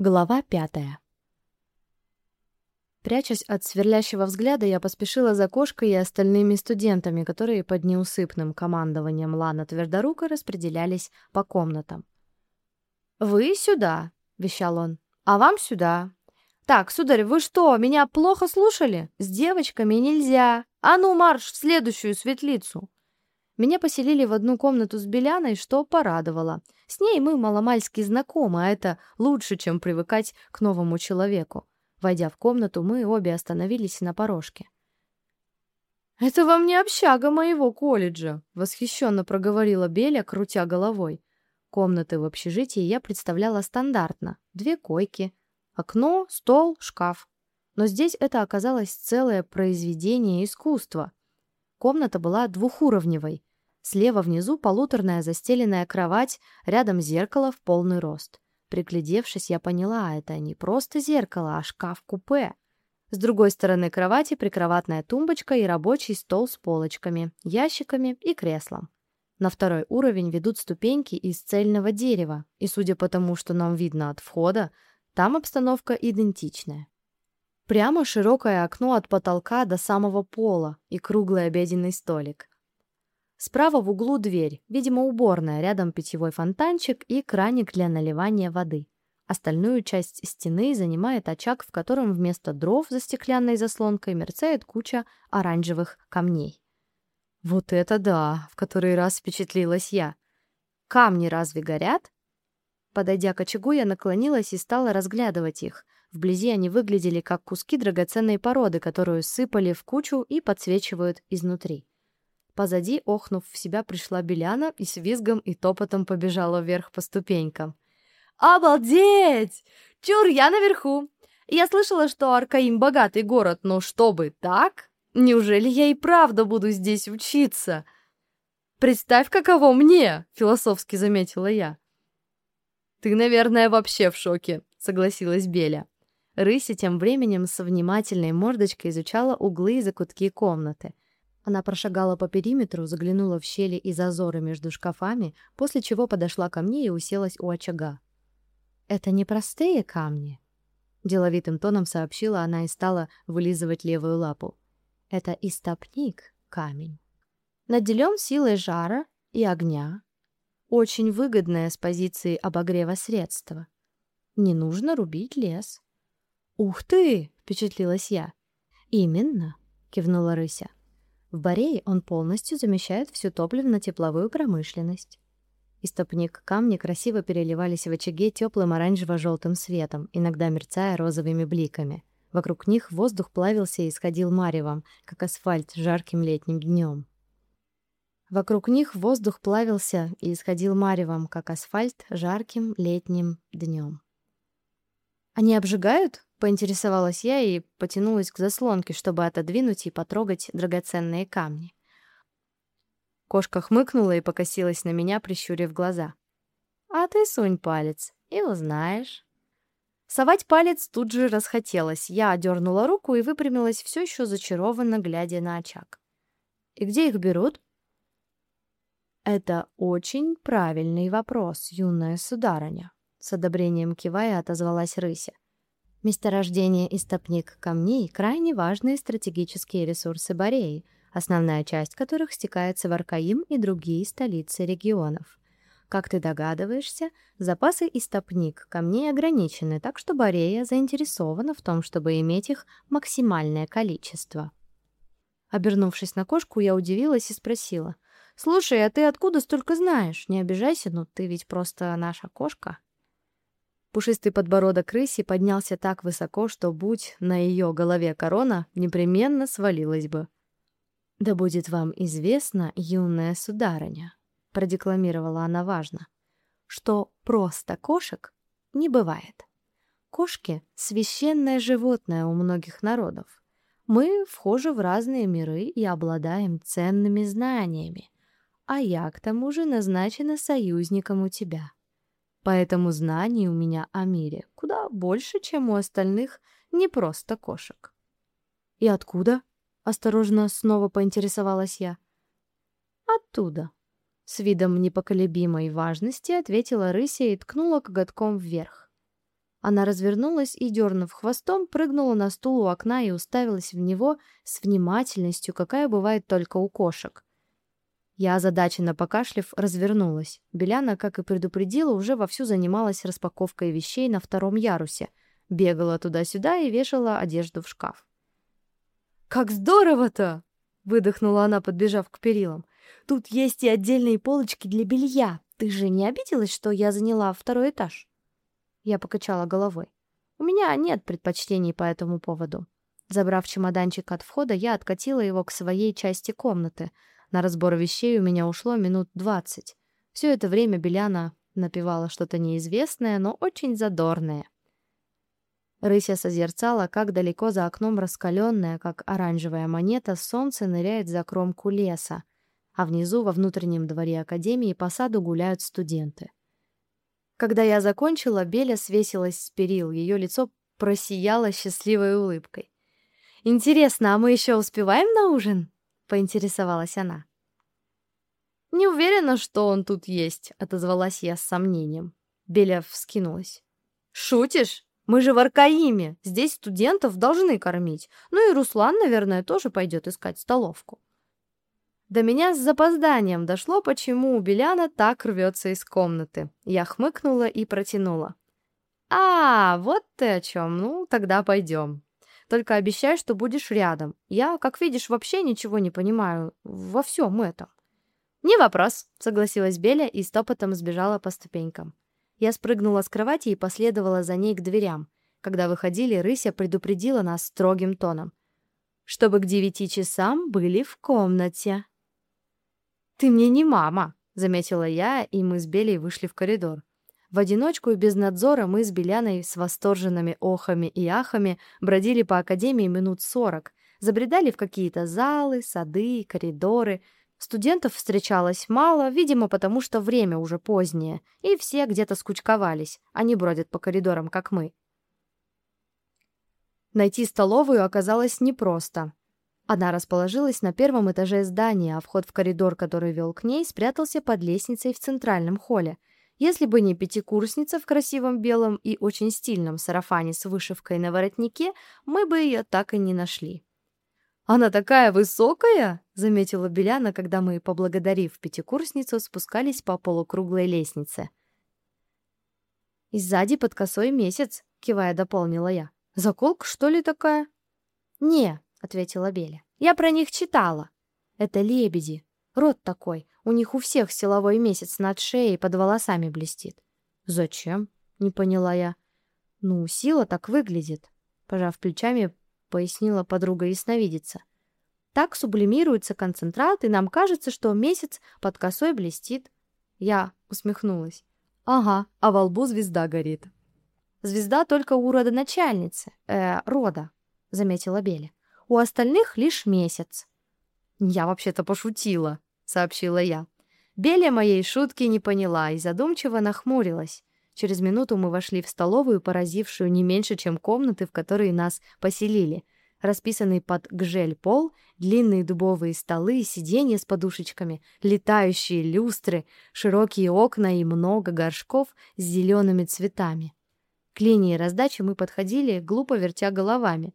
Глава пятая. Прячась от сверлящего взгляда, я поспешила за кошкой и остальными студентами, которые под неусыпным командованием Лана Твердорука распределялись по комнатам. «Вы сюда!» — вещал он. «А вам сюда!» «Так, сударь, вы что, меня плохо слушали? С девочками нельзя! А ну, марш в следующую светлицу!» Меня поселили в одну комнату с Беляной, что порадовало. С ней мы маломальски знакомы, а это лучше, чем привыкать к новому человеку. Войдя в комнату, мы обе остановились на порожке. «Это вам не общага моего колледжа», — восхищенно проговорила Беля, крутя головой. Комнаты в общежитии я представляла стандартно. Две койки, окно, стол, шкаф. Но здесь это оказалось целое произведение искусства — Комната была двухуровневой. Слева внизу полуторная застеленная кровать, рядом зеркало в полный рост. Приглядевшись, я поняла, это не просто зеркало, а шкаф-купе. С другой стороны кровати прикроватная тумбочка и рабочий стол с полочками, ящиками и креслом. На второй уровень ведут ступеньки из цельного дерева, и судя по тому, что нам видно от входа, там обстановка идентичная. Прямо широкое окно от потолка до самого пола и круглый обеденный столик. Справа в углу дверь, видимо, уборная, рядом питьевой фонтанчик и краник для наливания воды. Остальную часть стены занимает очаг, в котором вместо дров за стеклянной заслонкой мерцает куча оранжевых камней. Вот это да, в который раз впечатлилась я. Камни разве горят? Подойдя к очагу, я наклонилась и стала разглядывать их. Вблизи они выглядели как куски драгоценной породы, которую сыпали в кучу и подсвечивают изнутри. Позади, охнув в себя, пришла Беляна и с визгом и топотом побежала вверх по ступенькам. «Обалдеть! Чур, я наверху! Я слышала, что Аркаим богатый город, но чтобы так? Неужели я и правда буду здесь учиться?» «Представь, каково мне!» — философски заметила я. «Ты, наверное, вообще в шоке», — согласилась Беля. Рыся тем временем со внимательной мордочкой изучала углы и закутки комнаты. Она прошагала по периметру, заглянула в щели и зазоры между шкафами, после чего подошла ко мне и уселась у очага. «Это не простые камни», — деловитым тоном сообщила она и стала вылизывать левую лапу. «Это истопник камень. Наделен силой жара и огня. Очень выгодное с позиции обогрева средство. Не нужно рубить лес. «Ух ты!» — впечатлилась я. «Именно!» — кивнула Рыся. В Борее он полностью замещает всю топливно-тепловую промышленность. Истопник камни красиво переливались в очаге теплым оранжево-желтым светом, иногда мерцая розовыми бликами. Вокруг них воздух плавился и исходил маревом, как асфальт жарким летним днем. Вокруг них воздух плавился и исходил маревом, как асфальт жарким летним днем. «Они обжигают?» Поинтересовалась я и потянулась к заслонке, чтобы отодвинуть и потрогать драгоценные камни. Кошка хмыкнула и покосилась на меня, прищурив глаза. «А ты сунь палец и узнаешь». Совать палец тут же расхотелось. Я одернула руку и выпрямилась, все еще зачарованно глядя на очаг. «И где их берут?» «Это очень правильный вопрос, юная сударыня», — с одобрением кивая отозвалась Рыся. Месторождение истопник камней – крайне важные стратегические ресурсы Бореи, основная часть которых стекается в Аркаим и другие столицы регионов. Как ты догадываешься, запасы истопник камней ограничены, так что Борея заинтересована в том, чтобы иметь их максимальное количество. Обернувшись на кошку, я удивилась и спросила. «Слушай, а ты откуда столько знаешь? Не обижайся, но ты ведь просто наша кошка». Пушистый подбородок рыси поднялся так высоко, что, будь на ее голове корона, непременно свалилась бы. «Да будет вам известно, юная сударыня», — продекламировала она важно, «что просто кошек не бывает. Кошки — священное животное у многих народов. Мы вхожи в разные миры и обладаем ценными знаниями, а я, к тому же, назначена союзником у тебя». Поэтому знаний у меня о мире куда больше, чем у остальных не просто кошек. «И откуда?» — осторожно снова поинтересовалась я. «Оттуда», — с видом непоколебимой важности ответила рыся и ткнула коготком вверх. Она развернулась и, дернув хвостом, прыгнула на стул у окна и уставилась в него с внимательностью, какая бывает только у кошек. Я, озадаченно покашлив, развернулась. Беляна, как и предупредила, уже вовсю занималась распаковкой вещей на втором ярусе. Бегала туда-сюда и вешала одежду в шкаф. «Как здорово-то!» — выдохнула она, подбежав к перилам. «Тут есть и отдельные полочки для белья. Ты же не обиделась, что я заняла второй этаж?» Я покачала головой. «У меня нет предпочтений по этому поводу». Забрав чемоданчик от входа, я откатила его к своей части комнаты — на разбор вещей у меня ушло минут двадцать. Все это время Беляна напевала что-то неизвестное, но очень задорное. Рыся созерцала, как далеко за окном раскаленная, как оранжевая монета, солнце ныряет за кромку леса, а внизу, во внутреннем дворе академии, по саду гуляют студенты. Когда я закончила, Беля свесилась с перил, ее лицо просияло счастливой улыбкой. «Интересно, а мы еще успеваем на ужин?» — поинтересовалась она. «Не уверена, что он тут есть», — отозвалась я с сомнением. Беля вскинулась. «Шутишь? Мы же в Аркаиме. Здесь студентов должны кормить. Ну и Руслан, наверное, тоже пойдет искать столовку». До меня с запозданием дошло, почему у Беляна так рвется из комнаты. Я хмыкнула и протянула. «А, вот ты о чем. Ну, тогда пойдем». Только обещай, что будешь рядом. Я, как видишь, вообще ничего не понимаю во всем этом». «Не вопрос», — согласилась Беля и стопотом сбежала по ступенькам. Я спрыгнула с кровати и последовала за ней к дверям. Когда выходили, Рыся предупредила нас строгим тоном. «Чтобы к девяти часам были в комнате». «Ты мне не мама», — заметила я, и мы с Белей вышли в коридор. В одиночку и без надзора мы с Беляной с восторженными охами и ахами бродили по академии минут сорок, забредали в какие-то залы, сады, коридоры. Студентов встречалось мало, видимо, потому что время уже позднее, и все где-то скучковались, они бродят по коридорам, как мы. Найти столовую оказалось непросто. Она расположилась на первом этаже здания, а вход в коридор, который вел к ней, спрятался под лестницей в центральном холле — если бы не пятикурсница в красивом белом и очень стильном сарафане с вышивкой на воротнике, мы бы ее так и не нашли. «Она такая высокая!» — заметила Беляна, когда мы, поблагодарив пятикурсницу, спускались по полукруглой лестнице. «И сзади под косой месяц», — кивая дополнила я. «Заколка, что ли, такая?» «Не», — ответила Беля. «Я про них читала. Это лебеди. Рот такой. У них у всех силовой месяц над шеей под волосами блестит. Зачем? Не поняла я. Ну, сила так выглядит. Пожав плечами, пояснила подруга ясновидица. Так сублимируется концентрат, и нам кажется, что месяц под косой блестит. Я усмехнулась. Ага, а во лбу звезда горит. Звезда только у родоначальницы, э, рода, заметила Беля. У остальных лишь месяц. Я вообще-то пошутила, — сообщила я. Беля моей шутки не поняла и задумчиво нахмурилась. Через минуту мы вошли в столовую, поразившую не меньше, чем комнаты, в которые нас поселили. Расписанный под гжель пол, длинные дубовые столы, сиденья с подушечками, летающие люстры, широкие окна и много горшков с зелеными цветами. К линии раздачи мы подходили, глупо вертя головами.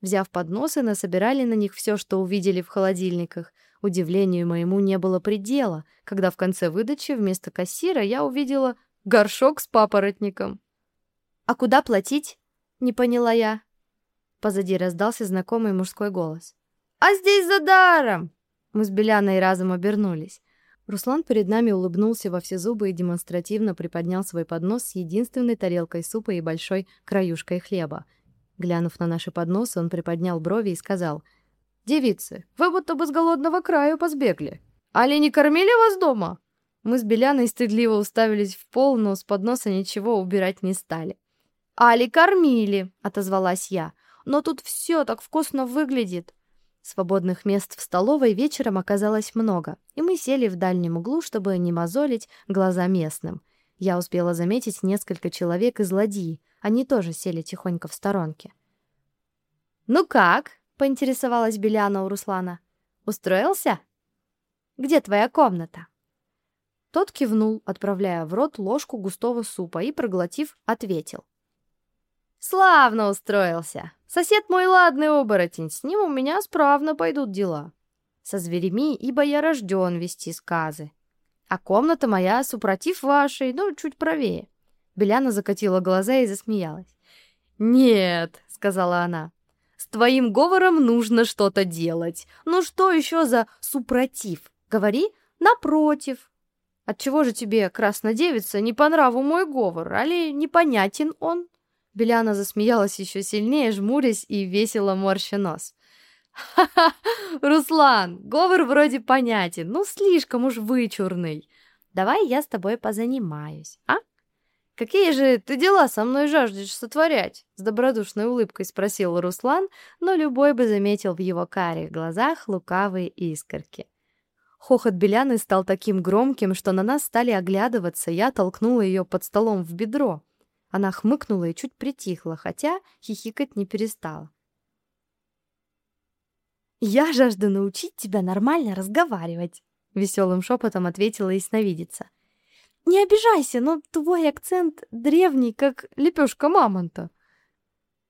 Взяв подносы, насобирали на них все, что увидели в холодильниках — Удивлению моему не было предела, когда в конце выдачи вместо кассира я увидела горшок с папоротником. «А куда платить?» — не поняла я. Позади раздался знакомый мужской голос. «А здесь за даром!» Мы с Беляной разом обернулись. Руслан перед нами улыбнулся во все зубы и демонстративно приподнял свой поднос с единственной тарелкой супа и большой краюшкой хлеба. Глянув на наши подносы, он приподнял брови и сказал — «Девицы, вы будто бы с голодного краю позбегли. Али не кормили вас дома?» Мы с Беляной стыдливо уставились в пол, но с подноса ничего убирать не стали. «Али кормили», — отозвалась я. «Но тут все так вкусно выглядит». Свободных мест в столовой вечером оказалось много, и мы сели в дальнем углу, чтобы не мозолить глаза местным. Я успела заметить несколько человек из ладьи. Они тоже сели тихонько в сторонке. «Ну как?» — поинтересовалась Беляна у Руслана. «Устроился? Где твоя комната?» Тот кивнул, отправляя в рот ложку густого супа и, проглотив, ответил. Славно устроился. Сосед мой ладный оборотень, с ним у меня справно пойдут дела. Со зверями, ибо я рожден вести сказы. А комната моя, супротив вашей, ну, чуть правее. Беляна закатила глаза и засмеялась. «Нет», — сказала она, — «с твоим говором нужно что-то делать. Ну что еще за супротив? Говори напротив». «Отчего же тебе, краснодевица, не по нраву мой говор, али непонятен он?» Беляна засмеялась еще сильнее, жмурясь и весело морща нос. «Ха-ха! Руслан, говор вроде понятен, ну слишком уж вычурный. Давай я с тобой позанимаюсь, а?» «Какие же ты дела со мной жаждешь сотворять?» С добродушной улыбкой спросил Руслан, но любой бы заметил в его карих глазах лукавые искорки. Хохот Беляны стал таким громким, что на нас стали оглядываться, я толкнула ее под столом в бедро. Она хмыкнула и чуть притихла, хотя хихикать не перестала. «Я жажду научить тебя нормально разговаривать», — веселым шепотом ответила ясновидица. Не обижайся, но твой акцент древний, как лепешка мамонта.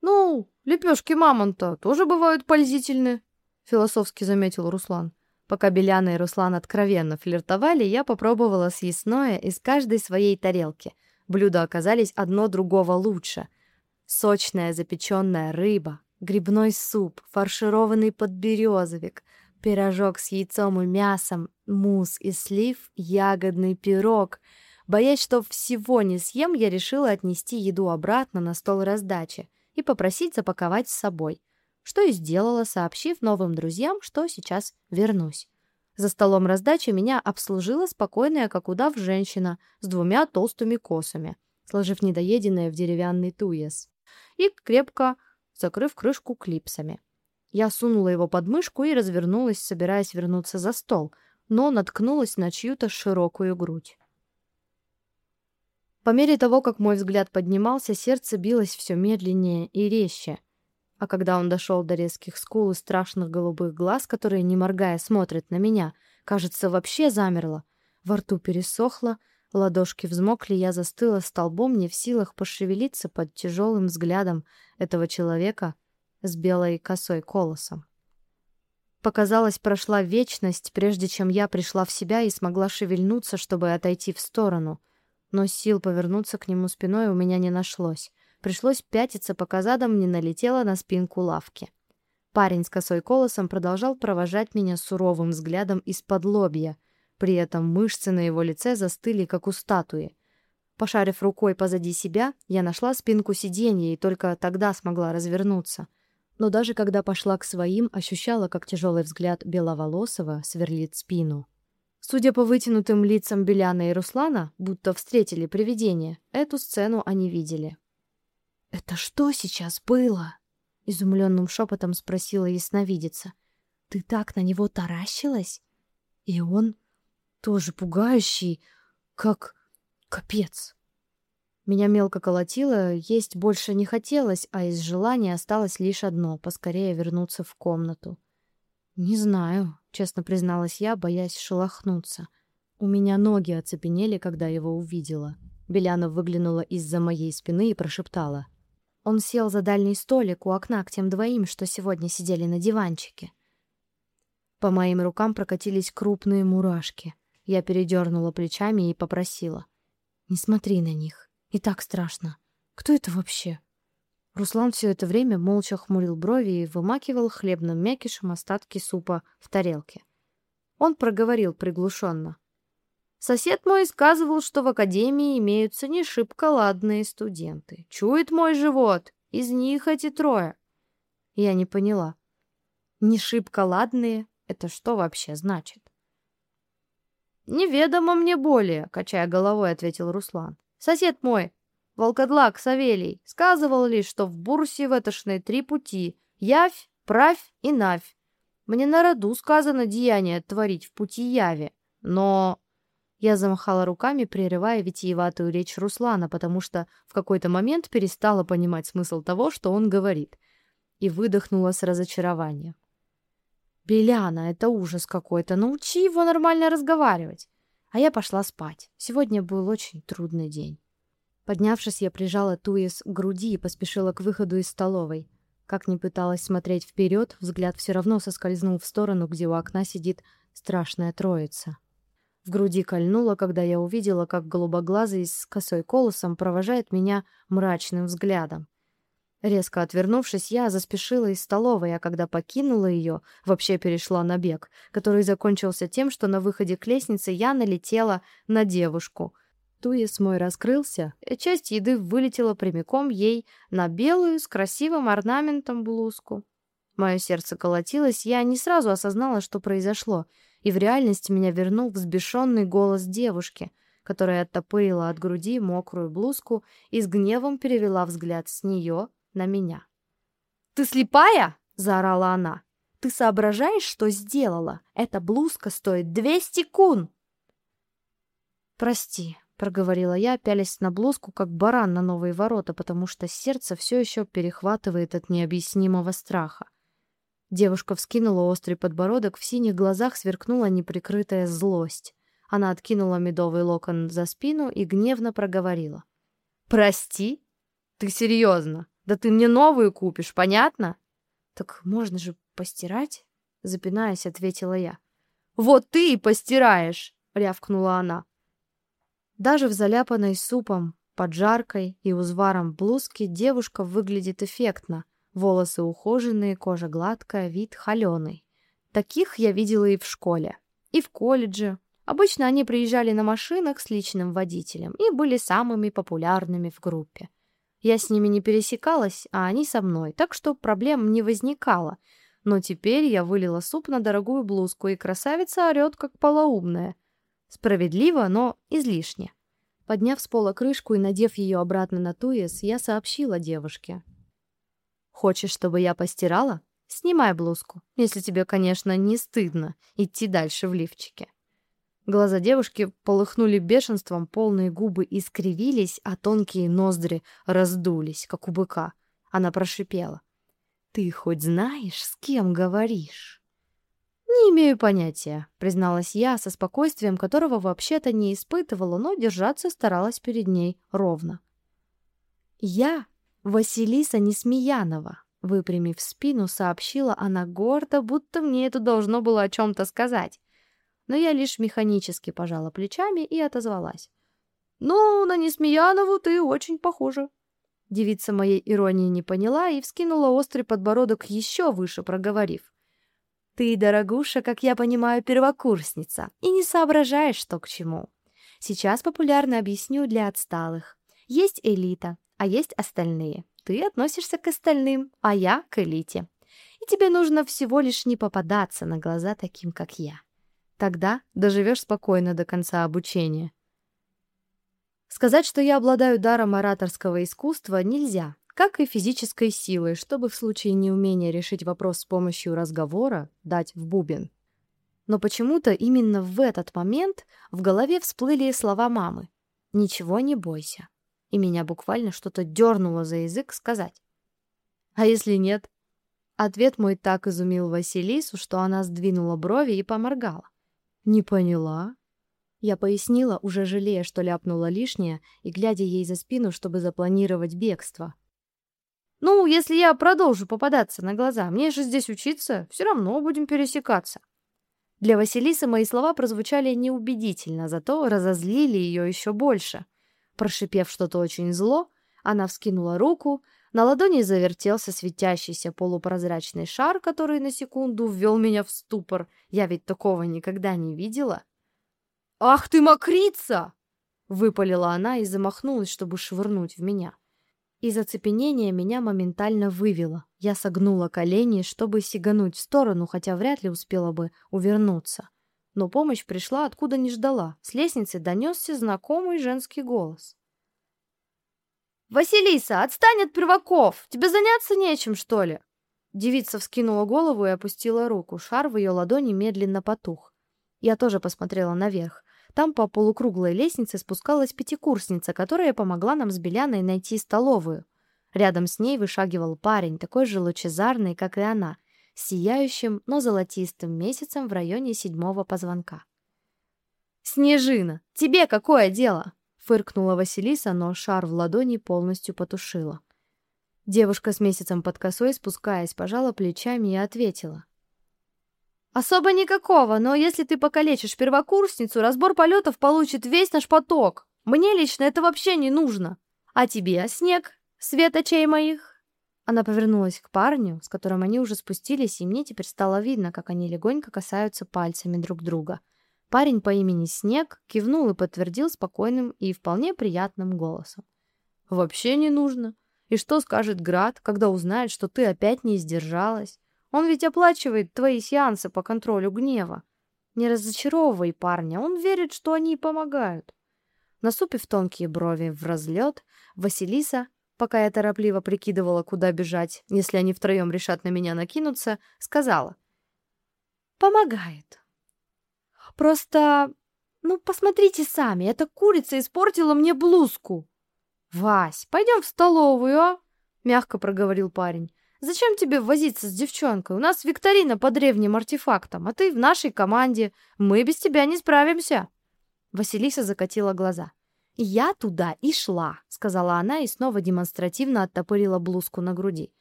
Ну, лепешки мамонта тоже бывают пользительны, философски заметил Руслан. Пока Беляна и Руслан откровенно флиртовали, я попробовала съестное из каждой своей тарелки. Блюда оказались одно другого лучше. Сочная запеченная рыба, грибной суп, фаршированный подберезовик, пирожок с яйцом и мясом, мусс из слив, ягодный пирог — Боясь, что всего не съем, я решила отнести еду обратно на стол раздачи и попросить запаковать с собой, что и сделала, сообщив новым друзьям, что сейчас вернусь. За столом раздачи меня обслужила спокойная, как удав, женщина с двумя толстыми косами, сложив недоеденное в деревянный туес, и крепко закрыв крышку клипсами. Я сунула его под мышку и развернулась, собираясь вернуться за стол, но наткнулась на чью-то широкую грудь. По мере того, как мой взгляд поднимался, сердце билось все медленнее и резче. А когда он дошел до резких скул и страшных голубых глаз, которые, не моргая, смотрят на меня, кажется, вообще замерло. Во рту пересохло, ладошки взмокли, я застыла столбом, не в силах пошевелиться под тяжелым взглядом этого человека с белой косой колосом. Показалось, прошла вечность, прежде чем я пришла в себя и смогла шевельнуться, чтобы отойти в сторону — но сил повернуться к нему спиной у меня не нашлось. Пришлось пятиться, пока задом не налетела на спинку лавки. Парень с косой колосом продолжал провожать меня суровым взглядом из-под лобья. При этом мышцы на его лице застыли, как у статуи. Пошарив рукой позади себя, я нашла спинку сиденья и только тогда смогла развернуться. Но даже когда пошла к своим, ощущала, как тяжелый взгляд беловолосого сверлит спину. Судя по вытянутым лицам Беляна и Руслана, будто встретили привидение, эту сцену они видели. «Это что сейчас было?» — изумленным шепотом спросила ясновидица. «Ты так на него таращилась? И он тоже пугающий, как капец». Меня мелко колотило, есть больше не хотелось, а из желания осталось лишь одно — поскорее вернуться в комнату. «Не знаю», — честно призналась я, боясь шелохнуться. У меня ноги оцепенели, когда его увидела. Беляна выглянула из-за моей спины и прошептала. Он сел за дальний столик у окна к тем двоим, что сегодня сидели на диванчике. По моим рукам прокатились крупные мурашки. Я передернула плечами и попросила. «Не смотри на них. И так страшно. Кто это вообще?» Руслан все это время молча хмурил брови и вымакивал хлебным мякишем остатки супа в тарелке. Он проговорил приглушенно. Сосед мой сказывал, что в академии имеются не шибко ладные студенты. Чует мой живот, из них эти трое. Я не поняла. Не шибко ладные — это что вообще значит? «Неведомо мне более», — качая головой, ответил Руслан. «Сосед мой Волкодлак Савелий сказывал лишь, что в Бурсе ветошны три пути — явь, правь и навь. Мне на роду сказано деяние творить в пути яви, но... Я замахала руками, прерывая витиеватую речь Руслана, потому что в какой-то момент перестала понимать смысл того, что он говорит, и выдохнула с разочарованием. «Беляна, это ужас какой-то, научи его нормально разговаривать!» А я пошла спать. Сегодня был очень трудный день. Поднявшись, я прижала Туис к груди и поспешила к выходу из столовой. Как ни пыталась смотреть вперед, взгляд все равно соскользнул в сторону, где у окна сидит страшная троица. В груди кольнуло, когда я увидела, как голубоглазый с косой колосом провожает меня мрачным взглядом. Резко отвернувшись, я заспешила из столовой, а когда покинула ее, вообще перешла на бег, который закончился тем, что на выходе к лестнице я налетела на девушку. Туес мой раскрылся, часть еды вылетела прямиком ей на белую с красивым орнаментом блузку. Мое сердце колотилось, я не сразу осознала, что произошло — и в реальность меня вернул взбешенный голос девушки, которая оттопырила от груди мокрую блузку и с гневом перевела взгляд с нее на меня. «Ты слепая?» — заорала она. «Ты соображаешь, что сделала? Эта блузка стоит двести кун!» «Прости», — проговорила я, пялясь на блузку, как баран на новые ворота, потому что сердце все еще перехватывает от необъяснимого страха. Девушка вскинула острый подбородок, в синих глазах сверкнула неприкрытая злость. Она откинула медовый локон за спину и гневно проговорила. «Прости? Ты серьезно? Да ты мне новую купишь, понятно?» «Так можно же постирать?» Запинаясь, ответила я. «Вот ты и постираешь!» — рявкнула она. Даже в заляпанной супом, поджаркой и узваром блузке девушка выглядит эффектно — Волосы ухоженные, кожа гладкая, вид холеный. Таких я видела и в школе, и в колледже. Обычно они приезжали на машинах с личным водителем и были самыми популярными в группе. Я с ними не пересекалась, а они со мной, так что проблем не возникало. Но теперь я вылила суп на дорогую блузку, и красавица орет, как полоумная. Справедливо, но излишне. Подняв с пола крышку и надев ее обратно на туес, я сообщила девушке, Хочешь, чтобы я постирала? Снимай блузку, если тебе, конечно, не стыдно идти дальше в лифчике. Глаза девушки полыхнули бешенством, полные губы искривились, а тонкие ноздри раздулись, как у быка. Она прошипела: "Ты хоть знаешь, с кем говоришь?" «Не имею понятия», — призналась я со спокойствием, которого вообще-то не испытывала, но держаться старалась перед ней ровно. «Я Василиса Несмеянова, выпрямив спину, сообщила она гордо, будто мне это должно было о чем-то сказать. Но я лишь механически пожала плечами и отозвалась. «Ну, на Несмеянову ты очень похожа». Девица моей иронии не поняла и вскинула острый подбородок еще выше, проговорив. «Ты, дорогуша, как я понимаю, первокурсница, и не соображаешь, что к чему. Сейчас популярно объясню для отсталых. Есть элита, а есть остальные. Ты относишься к остальным, а я к элите. И тебе нужно всего лишь не попадаться на глаза таким, как я. Тогда доживешь спокойно до конца обучения. Сказать, что я обладаю даром ораторского искусства, нельзя, как и физической силой, чтобы в случае неумения решить вопрос с помощью разговора дать в бубен. Но почему-то именно в этот момент в голове всплыли слова мамы. «Ничего не бойся и меня буквально что-то дернуло за язык сказать. «А если нет?» Ответ мой так изумил Василису, что она сдвинула брови и поморгала. «Не поняла?» Я пояснила, уже жалея, что ляпнула лишнее, и глядя ей за спину, чтобы запланировать бегство. «Ну, если я продолжу попадаться на глаза, мне же здесь учиться, все равно будем пересекаться». Для Василисы мои слова прозвучали неубедительно, зато разозлили ее еще больше — Прошипев что-то очень зло, она вскинула руку, на ладони завертелся светящийся полупрозрачный шар, который на секунду ввел меня в ступор. Я ведь такого никогда не видела. «Ах ты, мокрица!» — выпалила она и замахнулась, чтобы швырнуть в меня. Из оцепенения меня моментально вывело. Я согнула колени, чтобы сигануть в сторону, хотя вряд ли успела бы увернуться но помощь пришла откуда не ждала. С лестницы донесся знакомый женский голос. «Василиса, отстань от перваков! Тебе заняться нечем, что ли?» Девица вскинула голову и опустила руку. Шар в ее ладони медленно потух. Я тоже посмотрела наверх. Там по полукруглой лестнице спускалась пятикурсница, которая помогла нам с Беляной найти столовую. Рядом с ней вышагивал парень, такой же лучезарный, как и она, сияющим, но золотистым месяцем в районе седьмого позвонка. «Снежина, тебе какое дело?» Фыркнула Василиса, но шар в ладони полностью потушила. Девушка с месяцем под косой, спускаясь, пожала плечами и ответила. «Особо никакого, но если ты покалечишь первокурсницу, разбор полетов получит весь наш поток. Мне лично это вообще не нужно. А тебе, снег, свет очей моих?» Она повернулась к парню, с которым они уже спустились, и мне теперь стало видно, как они легонько касаются пальцами друг друга. Парень по имени Снег кивнул и подтвердил спокойным и вполне приятным голосом. «Вообще не нужно. И что скажет Град, когда узнает, что ты опять не сдержалась? Он ведь оплачивает твои сеансы по контролю гнева. Не разочаровывай парня, он верит, что они помогают». Насупив тонкие брови в разлет, Василиса пока я торопливо прикидывала, куда бежать, если они втроем решат на меня накинуться, сказала. «Помогает. Просто, ну, посмотрите сами, эта курица испортила мне блузку». «Вась, пойдем в столовую, а?» — мягко проговорил парень. «Зачем тебе возиться с девчонкой? У нас викторина по древним артефактам, а ты в нашей команде. Мы без тебя не справимся». Василиса закатила глаза. «Я туда и шла», — сказала она и снова демонстративно оттопырила блузку на груди.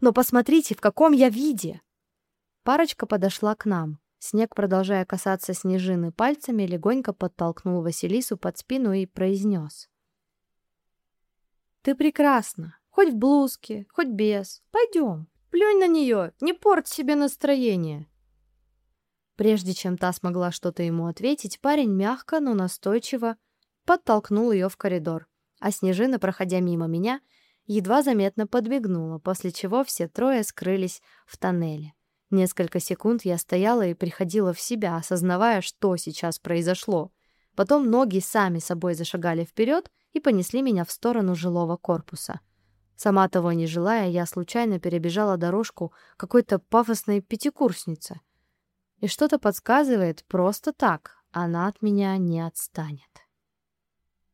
«Но посмотрите, в каком я виде!» Парочка подошла к нам. Снег, продолжая касаться снежины пальцами, легонько подтолкнул Василису под спину и произнес. «Ты прекрасна, хоть в блузке, хоть без. Пойдем, плюнь на нее, не порть себе настроение». Прежде чем та смогла что-то ему ответить, парень мягко, но настойчиво подтолкнул ее в коридор, а Снежина, проходя мимо меня, едва заметно подмигнула, после чего все трое скрылись в тоннеле. Несколько секунд я стояла и приходила в себя, осознавая, что сейчас произошло. Потом ноги сами собой зашагали вперед и понесли меня в сторону жилого корпуса. Сама того не желая, я случайно перебежала дорожку какой-то пафосной пятикурсницы. И что-то подсказывает, просто так она от меня не отстанет.